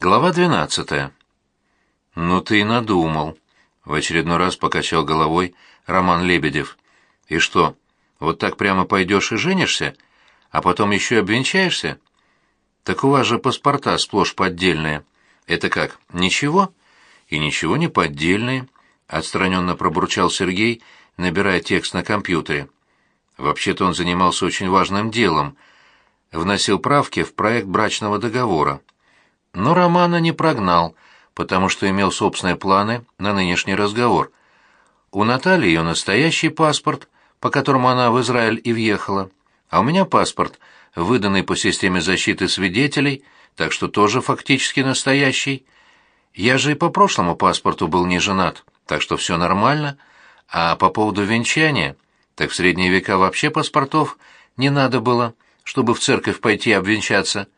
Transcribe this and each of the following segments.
Глава двенадцатая. «Ну ты и надумал», — в очередной раз покачал головой Роман Лебедев. «И что, вот так прямо пойдешь и женишься, а потом еще и обвенчаешься? Так у вас же паспорта сплошь поддельные. Это как, ничего?» «И ничего не поддельные», — отстраненно пробурчал Сергей, набирая текст на компьютере. Вообще-то он занимался очень важным делом — вносил правки в проект брачного договора. Но Романа не прогнал, потому что имел собственные планы на нынешний разговор. У Натальи ее настоящий паспорт, по которому она в Израиль и въехала, а у меня паспорт, выданный по системе защиты свидетелей, так что тоже фактически настоящий. Я же и по прошлому паспорту был не женат, так что все нормально. А по поводу венчания, так в средние века вообще паспортов не надо было, чтобы в церковь пойти обвенчаться.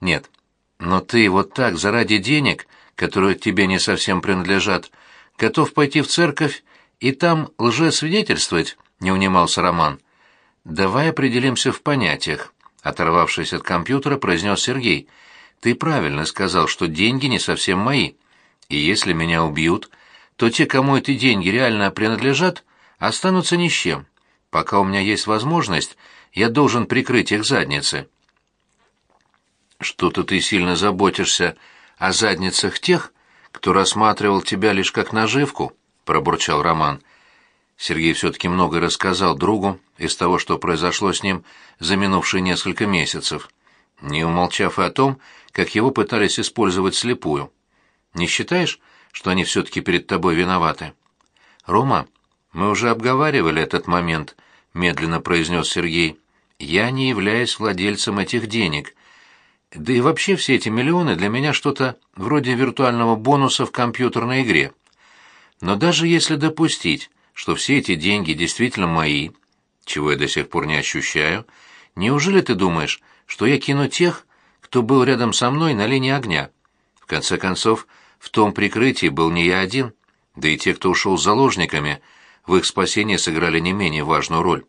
Нет, но ты вот так, заради денег, которые тебе не совсем принадлежат, готов пойти в церковь и там лжесвидетельствовать, не унимался Роман. Давай определимся в понятиях, оторвавшись от компьютера, произнес Сергей. Ты правильно сказал, что деньги не совсем мои. И если меня убьют, то те, кому эти деньги реально принадлежат, останутся ни с чем. Пока у меня есть возможность, я должен прикрыть их задницы. Что-то ты сильно заботишься о задницах тех, кто рассматривал тебя лишь как наживку, пробурчал Роман. Сергей все-таки многое рассказал другу из того, что произошло с ним за минувшие несколько месяцев, не умолчав и о том, как его пытались использовать слепую. Не считаешь, что они все-таки перед тобой виноваты? Рома, мы уже обговаривали этот момент, медленно произнес Сергей. Я не являюсь владельцем этих денег. Да и вообще все эти миллионы для меня что-то вроде виртуального бонуса в компьютерной игре. Но даже если допустить, что все эти деньги действительно мои, чего я до сих пор не ощущаю, неужели ты думаешь, что я кину тех, кто был рядом со мной на линии огня? В конце концов, в том прикрытии был не я один, да и те, кто ушел с заложниками, в их спасении сыграли не менее важную роль.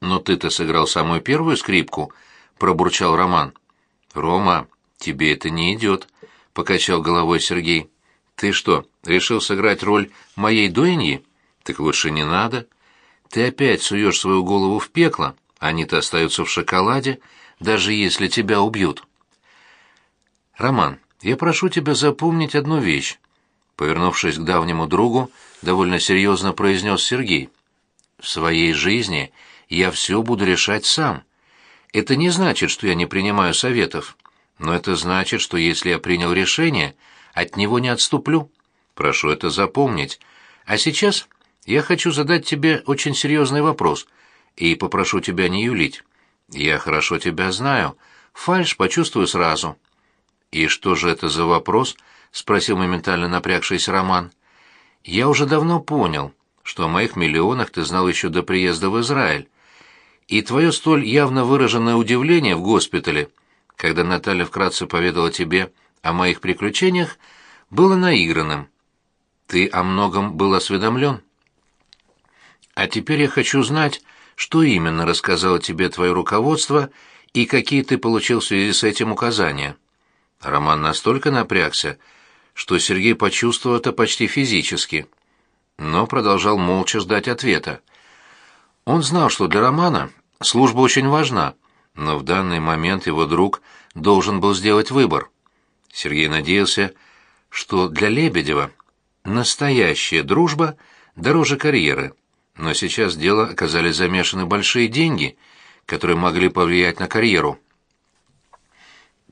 Но ты-то сыграл самую первую скрипку — пробурчал Роман. «Рома, тебе это не идет», — покачал головой Сергей. «Ты что, решил сыграть роль моей дуэньи? Так лучше не надо. Ты опять суешь свою голову в пекло, они-то остаются в шоколаде, даже если тебя убьют». «Роман, я прошу тебя запомнить одну вещь», — повернувшись к давнему другу, довольно серьезно произнес Сергей. «В своей жизни я все буду решать сам». Это не значит, что я не принимаю советов, но это значит, что если я принял решение, от него не отступлю. Прошу это запомнить. А сейчас я хочу задать тебе очень серьезный вопрос и попрошу тебя не юлить. Я хорошо тебя знаю, фальшь почувствую сразу. И что же это за вопрос? спросил моментально напрягшийся Роман. Я уже давно понял, что о моих миллионах ты знал еще до приезда в Израиль и твое столь явно выраженное удивление в госпитале, когда Наталья вкратце поведала тебе о моих приключениях, было наигранным. Ты о многом был осведомлен. А теперь я хочу знать, что именно рассказало тебе твое руководство и какие ты получил в связи с этим указания. Роман настолько напрягся, что Сергей почувствовал это почти физически, но продолжал молча ждать ответа. Он знал, что для Романа Служба очень важна, но в данный момент его друг должен был сделать выбор. Сергей надеялся, что для Лебедева настоящая дружба дороже карьеры, но сейчас в дело оказались замешаны большие деньги, которые могли повлиять на карьеру.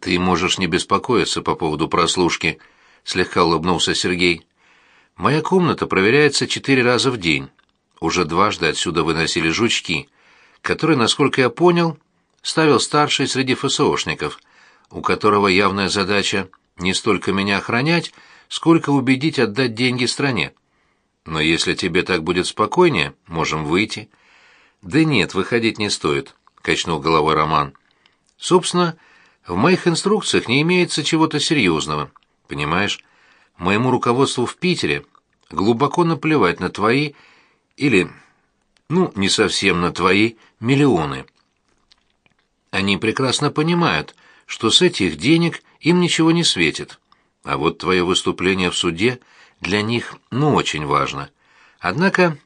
«Ты можешь не беспокоиться по поводу прослушки», — слегка улыбнулся Сергей. «Моя комната проверяется четыре раза в день. Уже дважды отсюда выносили жучки» который, насколько я понял, ставил старший среди ФСОшников, у которого явная задача не столько меня охранять, сколько убедить отдать деньги стране. Но если тебе так будет спокойнее, можем выйти. Да нет, выходить не стоит, качнул головой Роман. Собственно, в моих инструкциях не имеется чего-то серьезного. Понимаешь, моему руководству в Питере глубоко наплевать на твои или ну, не совсем на твои миллионы. Они прекрасно понимают, что с этих денег им ничего не светит. А вот твое выступление в суде для них, ну, очень важно. Однако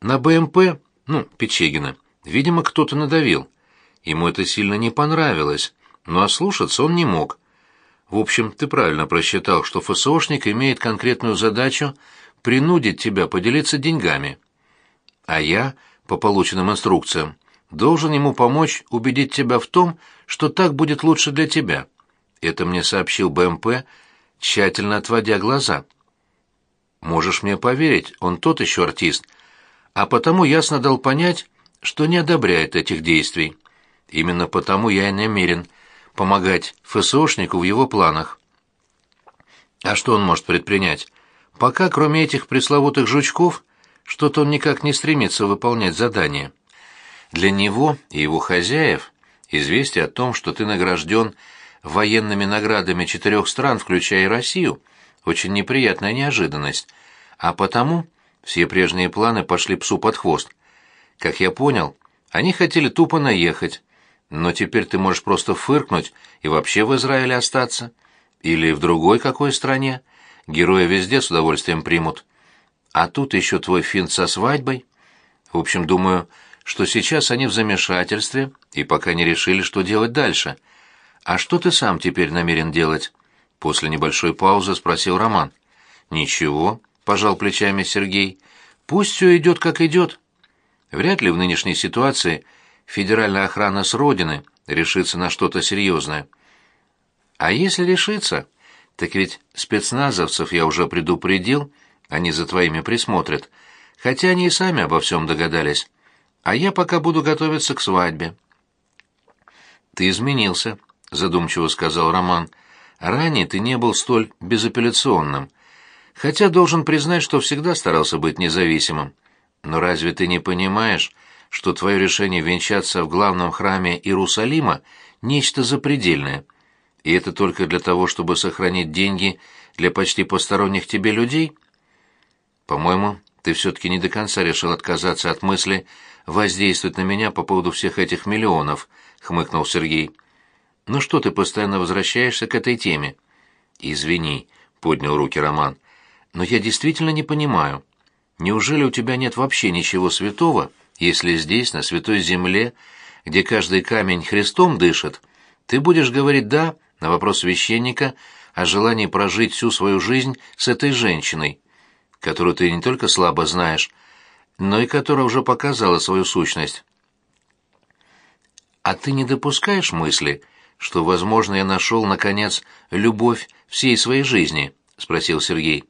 на БМП, ну, Печегина, видимо, кто-то надавил. Ему это сильно не понравилось, но ослушаться он не мог. В общем, ты правильно просчитал, что ФСОшник имеет конкретную задачу принудить тебя поделиться деньгами. А я, по полученным инструкциям, должен ему помочь убедить тебя в том, что так будет лучше для тебя. Это мне сообщил БМП, тщательно отводя глаза. Можешь мне поверить, он тот еще артист, а потому ясно дал понять, что не одобряет этих действий. Именно потому я и намерен помогать ФСОшнику в его планах. А что он может предпринять? Пока, кроме этих пресловутых жучков, что-то он никак не стремится выполнять задание. Для него и его хозяев известие о том, что ты награжден военными наградами четырех стран, включая и Россию, очень неприятная неожиданность, а потому все прежние планы пошли псу под хвост. Как я понял, они хотели тупо наехать, но теперь ты можешь просто фыркнуть и вообще в Израиле остаться. Или в другой какой стране. Героя везде с удовольствием примут. А тут еще твой финт со свадьбой. В общем, думаю, что сейчас они в замешательстве и пока не решили, что делать дальше. А что ты сам теперь намерен делать? После небольшой паузы спросил Роман. Ничего, пожал плечами Сергей. Пусть все идет как идет. Вряд ли в нынешней ситуации федеральная охрана с родины решится на что-то серьезное. А если решится, так ведь спецназовцев я уже предупредил, они за твоими присмотрят, хотя они и сами обо всем догадались. А я пока буду готовиться к свадьбе. Ты изменился, задумчиво сказал Роман. Ранее ты не был столь безапелляционным, хотя должен признать, что всегда старался быть независимым. Но разве ты не понимаешь, что твое решение венчаться в главном храме Иерусалима — нечто запредельное? И это только для того, чтобы сохранить деньги для почти посторонних тебе людей? По-моему, ты все-таки не до конца решил отказаться от мысли воздействовать на меня по поводу всех этих миллионов, — хмыкнул Сергей. «Ну что ты постоянно возвращаешься к этой теме?» «Извини», — поднял руки Роман, — «но я действительно не понимаю». Неужели у тебя нет вообще ничего святого, если здесь, на святой земле, где каждый камень Христом дышит, ты будешь говорить «да» на вопрос священника о желании прожить всю свою жизнь с этой женщиной, которую ты не только слабо знаешь, но и которая уже показала свою сущность? А ты не допускаешь мысли, что, возможно, я нашел, наконец, любовь всей своей жизни? — спросил Сергей.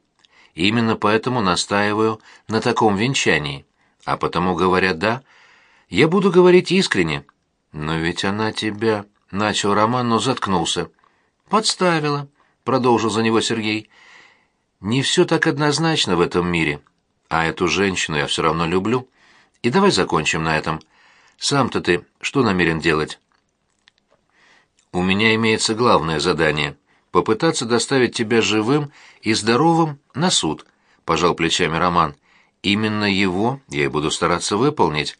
Именно поэтому настаиваю на таком венчании. А потому, говоря «да», я буду говорить искренне. Но ведь она тебя... Начал Роман, но заткнулся. «Подставила», — продолжил за него Сергей. «Не все так однозначно в этом мире. А эту женщину я все равно люблю. И давай закончим на этом. Сам-то ты что намерен делать?» «У меня имеется главное задание — попытаться доставить тебя живым и здоровым на суд, пожал плечами Роман. Именно его я и буду стараться выполнить.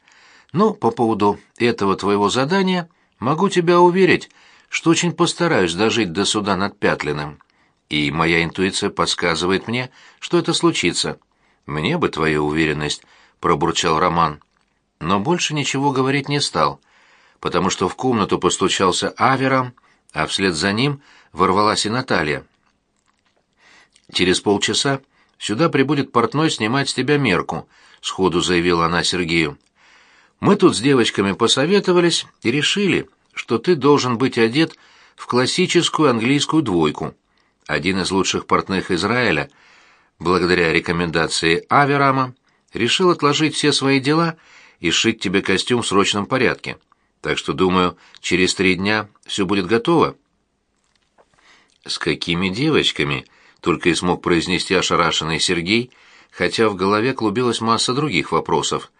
Ну, по поводу этого твоего задания могу тебя уверить, что очень постараюсь дожить до суда над Пятлиным. И моя интуиция подсказывает мне, что это случится. Мне бы твоя уверенность, пробурчал Роман. Но больше ничего говорить не стал, потому что в комнату постучался Авером, а вслед за ним ворвалась и Наталья. «Через полчаса сюда прибудет портной снимать с тебя мерку», — сходу заявила она Сергею. «Мы тут с девочками посоветовались и решили, что ты должен быть одет в классическую английскую двойку. Один из лучших портных Израиля, благодаря рекомендации Аверама, решил отложить все свои дела и сшить тебе костюм в срочном порядке. Так что, думаю, через три дня все будет готово». «С какими девочками?» — только и смог произнести ошарашенный Сергей, хотя в голове клубилась масса других вопросов.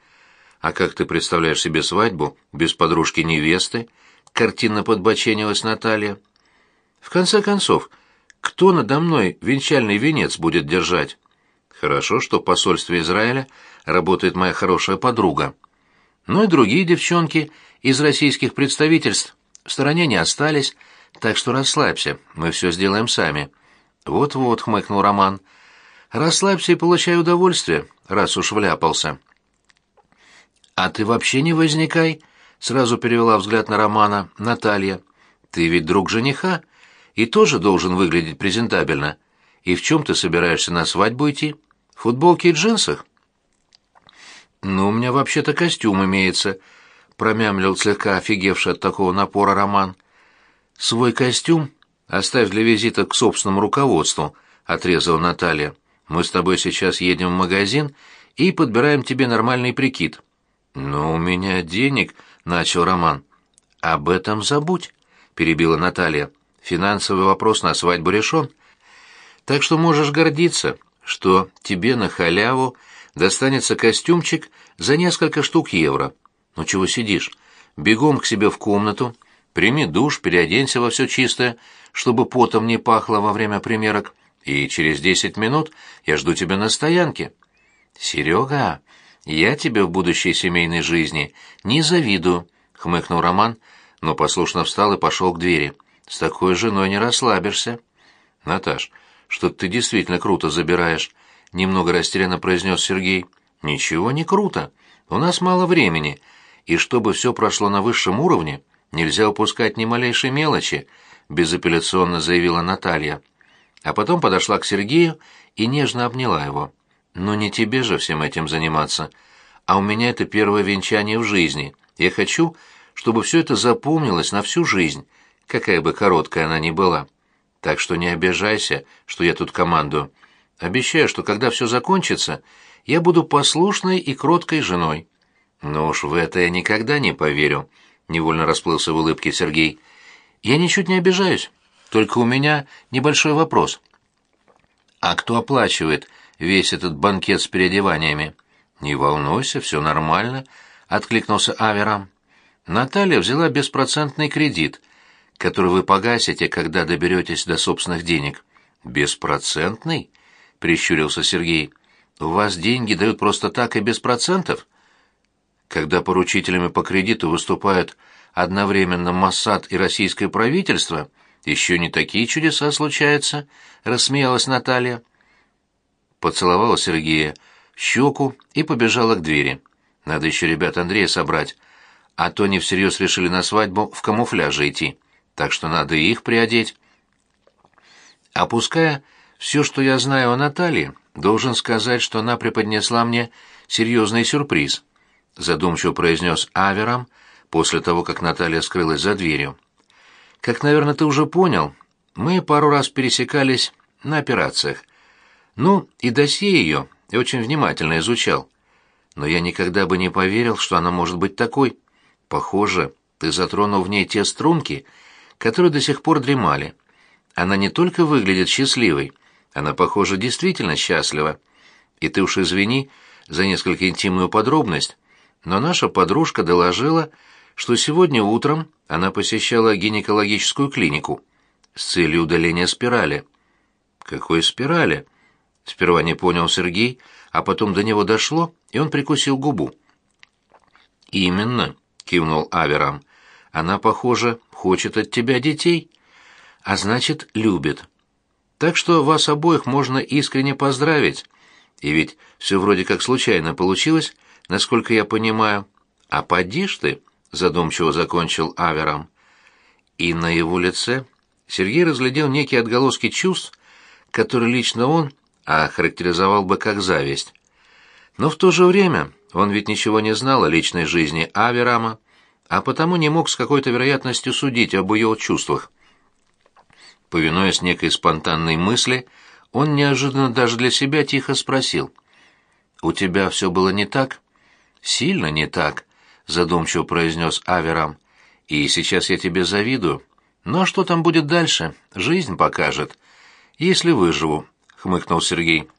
«А как ты представляешь себе свадьбу без подружки-невесты?» — картинно подбоченилась Наталья. «В конце концов, кто надо мной венчальный венец будет держать?» «Хорошо, что в посольстве Израиля работает моя хорошая подруга. Ну и другие девчонки из российских представительств в стороне не остались, Так что расслабься, мы все сделаем сами. Вот-вот, хмыкнул Роман. Расслабься и получай удовольствие, раз уж вляпался. А ты вообще не возникай, сразу перевела взгляд на Романа Наталья. Ты ведь друг жениха и тоже должен выглядеть презентабельно. И в чем ты собираешься на свадьбу идти? В футболке и джинсах? Ну, у меня вообще-то костюм имеется, промямлил слегка офигевший от такого напора Роман. Свой костюм оставь для визита к собственному руководству, отрезала Наталья. Мы с тобой сейчас едем в магазин и подбираем тебе нормальный прикид. Но у меня денег, начал Роман. Об этом забудь, перебила Наталья. Финансовый вопрос на свадьбу решен. Так что можешь гордиться, что тебе на халяву достанется костюмчик за несколько штук евро. Ну чего сидишь? Бегом к себе в комнату, прими душ, переоденься во все чистое, чтобы потом не пахло во время примерок, и через десять минут я жду тебя на стоянке. Серега, я тебе в будущей семейной жизни не завидую, хмыкнул Роман, но послушно встал и пошел к двери. С такой женой не расслабишься. Наташ, что ты действительно круто забираешь, немного растерянно произнес Сергей. Ничего не круто. У нас мало времени, и чтобы все прошло на высшем уровне, нельзя упускать ни малейшей мелочи, безапелляционно заявила Наталья. А потом подошла к Сергею и нежно обняла его. «Ну не тебе же всем этим заниматься. А у меня это первое венчание в жизни. Я хочу, чтобы все это запомнилось на всю жизнь, какая бы короткая она ни была. Так что не обижайся, что я тут командую. Обещаю, что когда все закончится, я буду послушной и кроткой женой». «Ну уж в это я никогда не поверю», — невольно расплылся в улыбке Сергей. «Я ничуть не обижаюсь. Только у меня небольшой вопрос. А кто оплачивает весь этот банкет с переодеваниями? Не волнуйся, все нормально, откликнулся Аверам. Наталья взяла беспроцентный кредит, который вы погасите, когда доберетесь до собственных денег. Беспроцентный? прищурился Сергей. У вас деньги дают просто так и без процентов? Когда поручителями по кредиту выступают одновременно Моссад и российское правительство — еще не такие чудеса случаются, рассмеялась Наталья. Поцеловала Сергея в щеку и побежала к двери. Надо еще ребят Андрея собрать, а то они всерьез решили на свадьбу в камуфляже идти, так что надо их приодеть. Опуская все, что я знаю о Наталье, должен сказать, что она преподнесла мне серьезный сюрприз, задумчиво произнес Аверам после того, как Наталья скрылась за дверью. Как, наверное, ты уже понял, мы пару раз пересекались на операциях. Ну, и досье ее я очень внимательно изучал. Но я никогда бы не поверил, что она может быть такой. Похоже, ты затронул в ней те струнки, которые до сих пор дремали. Она не только выглядит счастливой, она, похоже, действительно счастлива. И ты уж извини за несколько интимную подробность, но наша подружка доложила, что сегодня утром она посещала гинекологическую клинику с целью удаления спирали. Какой спирали? Сперва не понял Сергей, а потом до него дошло, и он прикусил губу. Именно, кивнул Аверам. Она, похоже, хочет от тебя детей, а значит, любит. Так что вас обоих можно искренне поздравить. И ведь все вроде как случайно получилось, насколько я понимаю. А поди ж ты, задумчиво закончил Авером. И на его лице Сергей разглядел некие отголоски чувств, которые лично он охарактеризовал бы как зависть. Но в то же время он ведь ничего не знал о личной жизни Аверама, а потому не мог с какой-то вероятностью судить об ее чувствах. Повинуясь некой спонтанной мысли, он неожиданно даже для себя тихо спросил. «У тебя все было не так?» «Сильно не так», — задумчиво произнес Аверам. «И сейчас я тебе завидую. Ну а что там будет дальше, жизнь покажет. Если выживу», — хмыкнул Сергей.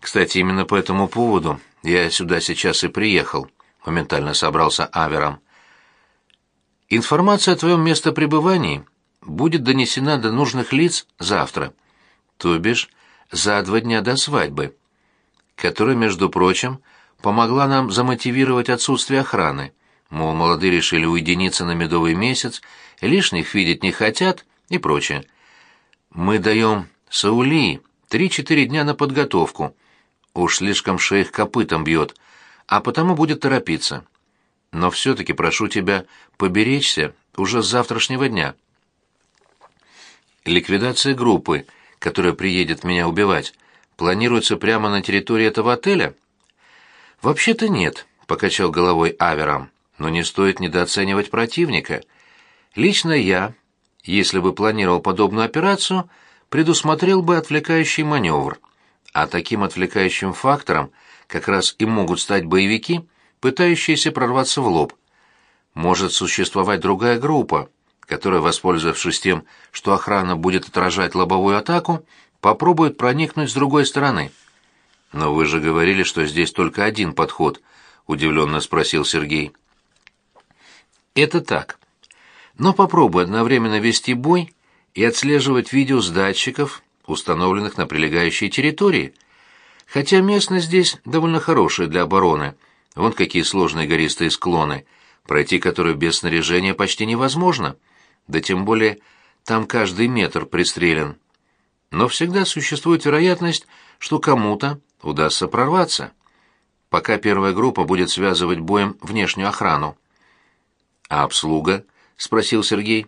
«Кстати, именно по этому поводу я сюда сейчас и приехал», — моментально собрался Аверам. «Информация о твоем местопребывании будет донесена до нужных лиц завтра, то бишь за два дня до свадьбы, которая, между прочим, — помогла нам замотивировать отсутствие охраны. Мол, молодые решили уединиться на медовый месяц, лишних видеть не хотят, и прочее. Мы даем Саули три-четыре дня на подготовку. Уж слишком шейх копытом бьет, а потому будет торопиться. Но все-таки прошу тебя поберечься уже с завтрашнего дня. Ликвидация группы, которая приедет меня убивать, планируется прямо на территории этого отеля? Вообще-то нет, покачал головой Аверам, но не стоит недооценивать противника. Лично я, если бы планировал подобную операцию, предусмотрел бы отвлекающий маневр. А таким отвлекающим фактором как раз и могут стать боевики, пытающиеся прорваться в лоб. Может существовать другая группа, которая, воспользовавшись тем, что охрана будет отражать лобовую атаку, попробует проникнуть с другой стороны. «Но вы же говорили, что здесь только один подход», — удивленно спросил Сергей. «Это так. Но попробуй одновременно вести бой и отслеживать видео с датчиков, установленных на прилегающей территории. Хотя местность здесь довольно хорошая для обороны. Вон какие сложные гористые склоны, пройти которые без снаряжения почти невозможно. Да тем более там каждый метр пристрелен. Но всегда существует вероятность, что кому-то удастся прорваться. Пока первая группа будет связывать боем внешнюю охрану. «А обслуга?» — спросил Сергей.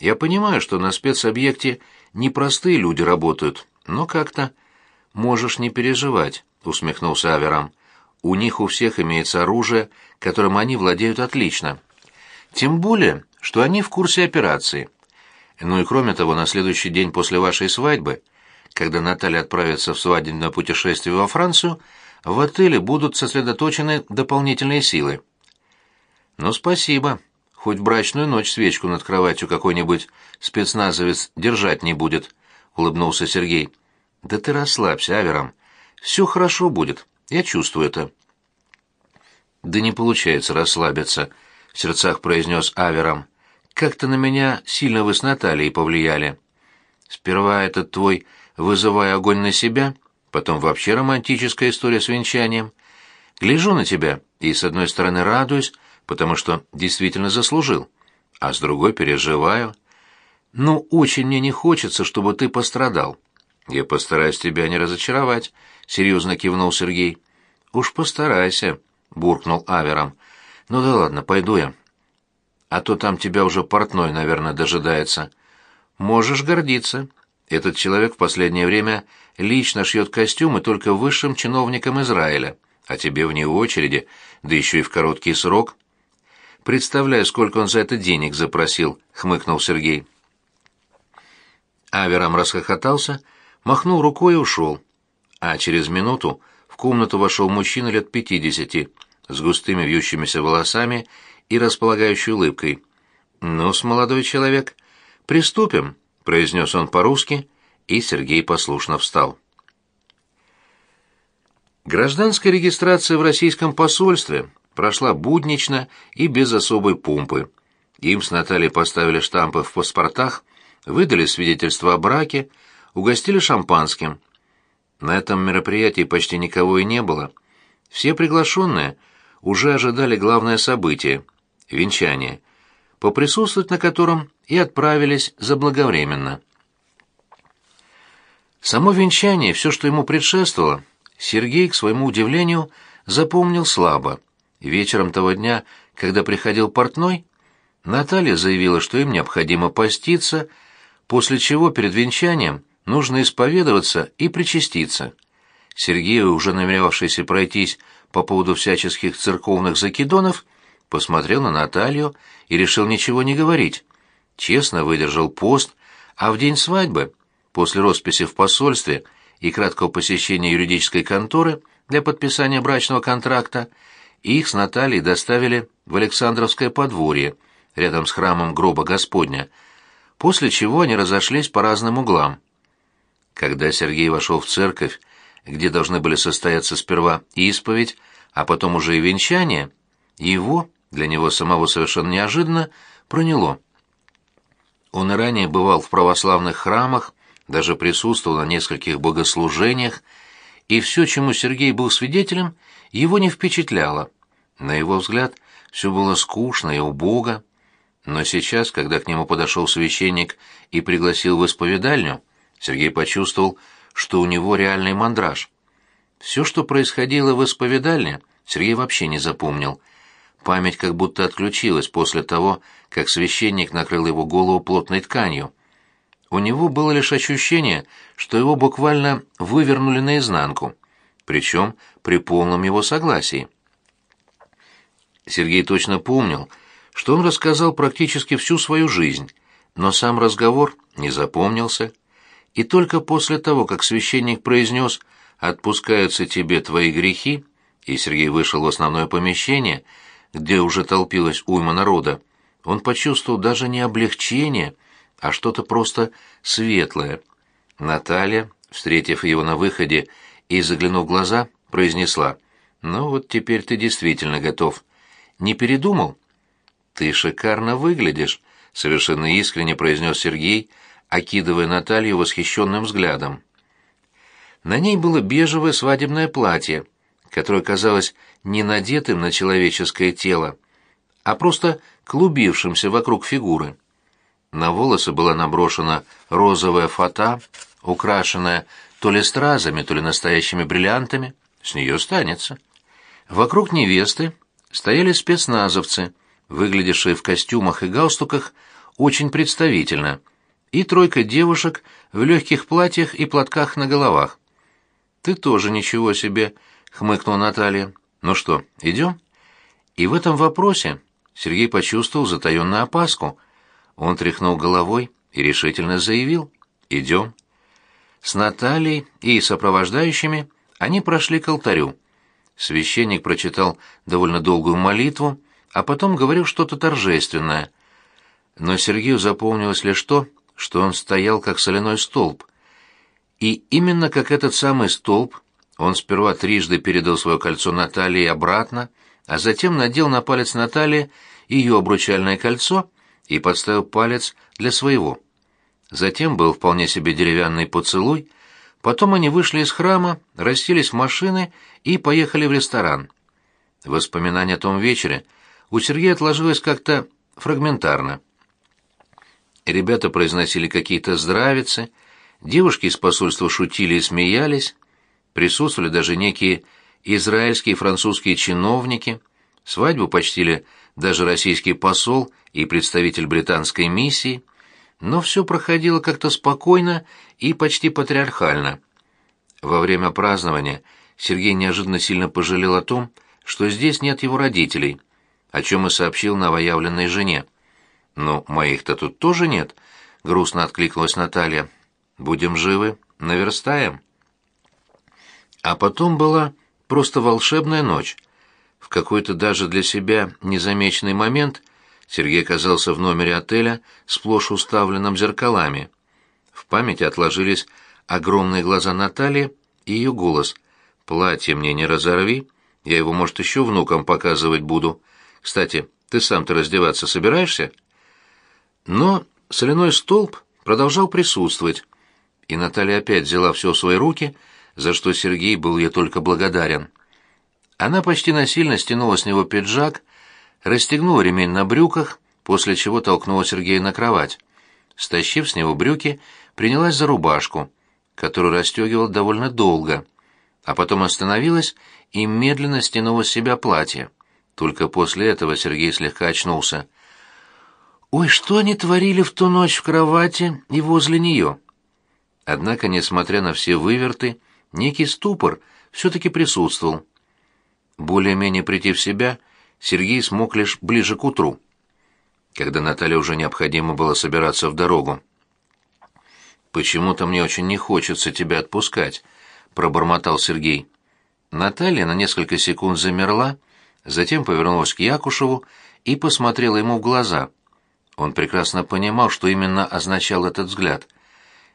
«Я понимаю, что на спецобъекте непростые люди работают, но как-то...» «Можешь не переживать», — усмехнулся Аверам. «У них у всех имеется оружие, которым они владеют отлично. Тем более, что они в курсе операции. Ну и кроме того, на следующий день после вашей свадьбы, когда Наталья отправится в свадебное путешествие во Францию, в отеле будут сосредоточены дополнительные силы». «Ну, спасибо», Хоть брачную ночь свечку над кроватью какой-нибудь спецназовец держать не будет, улыбнулся Сергей. Да ты расслабься, Авером. Все хорошо будет. Я чувствую это. Да не получается расслабиться, в сердцах произнес Авером. Как-то на меня сильно вы с Натальей повлияли. Сперва этот твой «вызывая огонь на себя», потом вообще романтическая история с венчанием. Гляжу на тебя и, с одной стороны, радуюсь, потому что действительно заслужил, а с другой переживаю. Ну, очень мне не хочется, чтобы ты пострадал. Я постараюсь тебя не разочаровать, серьезно кивнул Сергей. Уж постарайся, буркнул Авером. Ну да ладно, пойду я. А то там тебя уже портной, наверное, дожидается. Можешь гордиться. Этот человек в последнее время лично шьет костюмы только высшим чиновникам Израиля, а тебе вне очереди, да еще и в короткий срок. Представляю, сколько он за это денег запросил, хмыкнул Сергей. Аверам расхохотался, махнул рукой и ушел. А через минуту в комнату вошел мужчина лет пятидесяти, с густыми вьющимися волосами и располагающей улыбкой. «Ну-с, молодой человек, приступим», — произнес он по-русски, и Сергей послушно встал. Гражданская регистрация в российском посольстве прошла буднично и без особой помпы. Им с Натальей поставили штампы в паспортах, выдали свидетельство о браке, угостили шампанским. На этом мероприятии почти никого и не было. Все приглашенные уже ожидали главное событие — венчание, поприсутствовать на котором и отправились заблаговременно. Само венчание, все, что ему предшествовало, Сергей, к своему удивлению, запомнил слабо. Вечером того дня, когда приходил портной, Наталья заявила, что им необходимо поститься, после чего перед венчанием нужно исповедоваться и причаститься. Сергей, уже намеревавшийся пройтись по поводу всяческих церковных закидонов, посмотрел на Наталью и решил ничего не говорить. Честно выдержал пост, а в день свадьбы, после росписи в посольстве и краткого посещения юридической конторы для подписания брачного контракта, их с Натальей доставили в Александровское подворье, рядом с храмом гроба Господня, после чего они разошлись по разным углам. Когда Сергей вошел в церковь, где должны были состояться сперва исповедь, а потом уже и венчание, его, для него самого совершенно неожиданно, проняло. Он и ранее бывал в православных храмах, даже присутствовал на нескольких богослужениях, и все, чему Сергей был свидетелем, его не впечатляло. На его взгляд, все было скучно и убого. Но сейчас, когда к нему подошел священник и пригласил в исповедальню, Сергей почувствовал, что у него реальный мандраж. Все, что происходило в исповедальне, Сергей вообще не запомнил. Память как будто отключилась после того, как священник накрыл его голову плотной тканью. У него было лишь ощущение, что его буквально вывернули наизнанку, причем при полном его согласии. Сергей точно помнил, что он рассказал практически всю свою жизнь, но сам разговор не запомнился. И только после того, как священник произнес «отпускаются тебе твои грехи», и Сергей вышел в основное помещение, где уже толпилась уйма народа, он почувствовал даже не облегчение, а что-то просто светлое. Наталья, встретив его на выходе и заглянув в глаза, произнесла «Ну вот теперь ты действительно готов. Не передумал?» «Ты шикарно выглядишь», — совершенно искренне произнес Сергей, окидывая Наталью восхищенным взглядом. На ней было бежевое свадебное платье, которое казалось не надетым на человеческое тело, а просто клубившимся вокруг фигуры. На волосы была наброшена розовая фата, украшенная то ли стразами, то ли настоящими бриллиантами. С нее станется. Вокруг невесты стояли спецназовцы — выглядевшие в костюмах и галстуках очень представительно, и тройка девушек в легких платьях и платках на головах. «Ты тоже ничего себе», — хмыкнула Наталья. «Ну что, идем?» И в этом вопросе Сергей почувствовал затаенную опаску. Он тряхнул головой и решительно заявил «Идем». С Натальей и сопровождающими они прошли к алтарю. Священник прочитал довольно долгую молитву, а потом говорил что-то торжественное. Но Сергею запомнилось лишь то, что он стоял как соляной столб. И именно как этот самый столб он сперва трижды передал свое кольцо Наталье обратно, а затем надел на палец Натальи ее обручальное кольцо и подставил палец для своего. Затем был вполне себе деревянный поцелуй, потом они вышли из храма, расселись в машины и поехали в ресторан. Воспоминания о том вечере — у Сергея отложилось как-то фрагментарно. Ребята произносили какие-то здравицы, девушки из посольства шутили и смеялись, присутствовали даже некие израильские и французские чиновники, свадьбу почтили даже российский посол и представитель британской миссии, но все проходило как-то спокойно и почти патриархально. Во время празднования Сергей неожиданно сильно пожалел о том, что здесь нет его родителей – о чем и сообщил новоявленной жене. «Ну, моих-то тут тоже нет», — грустно откликнулась Наталья. «Будем живы, наверстаем». А потом была просто волшебная ночь. В какой-то даже для себя незамеченный момент Сергей оказался в номере отеля, сплошь уставленном зеркалами. В памяти отложились огромные глаза Натальи и ее голос. «Платье мне не разорви, я его, может, еще внукам показывать буду». Кстати, ты сам-то раздеваться собираешься? Но соляной столб продолжал присутствовать, и Наталья опять взяла все в свои руки, за что Сергей был ей только благодарен. Она почти насильно стянула с него пиджак, расстегнула ремень на брюках, после чего толкнула Сергея на кровать. Стащив с него брюки, принялась за рубашку, которую расстегивала довольно долго, а потом остановилась и медленно стянула с себя платье. Только после этого Сергей слегка очнулся. «Ой, что они творили в ту ночь в кровати и возле нее?» Однако, несмотря на все выверты, некий ступор все-таки присутствовал. Более-менее прийти в себя Сергей смог лишь ближе к утру, когда Наталье уже необходимо было собираться в дорогу. «Почему-то мне очень не хочется тебя отпускать», — пробормотал Сергей. Наталья на несколько секунд замерла, затем повернулась к Якушеву и посмотрела ему в глаза. Он прекрасно понимал, что именно означал этот взгляд.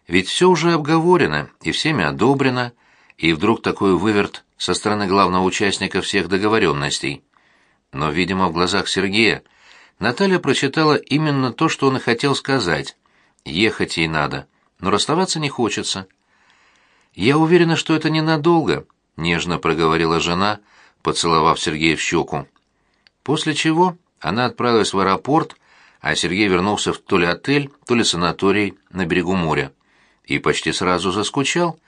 Ведь все уже обговорено и всеми одобрено, и вдруг такой выверт со стороны главного участника всех договоренностей. Но, видимо, в глазах Сергея Наталья прочитала именно то, что он и хотел сказать. Ехать ей надо, но расставаться не хочется. «Я уверена, что это ненадолго», — нежно проговорила жена, — поцеловав Сергея в щеку. После чего она отправилась в аэропорт, а Сергей вернулся в то ли отель, то ли санаторий на берегу моря. И почти сразу заскучал,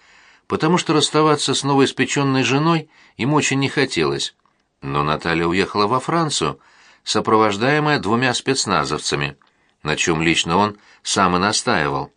потому что расставаться с новоиспеченной женой ему очень не хотелось. Но Наталья уехала во Францию, сопровождаемая двумя спецназовцами, на чем лично он сам и настаивал.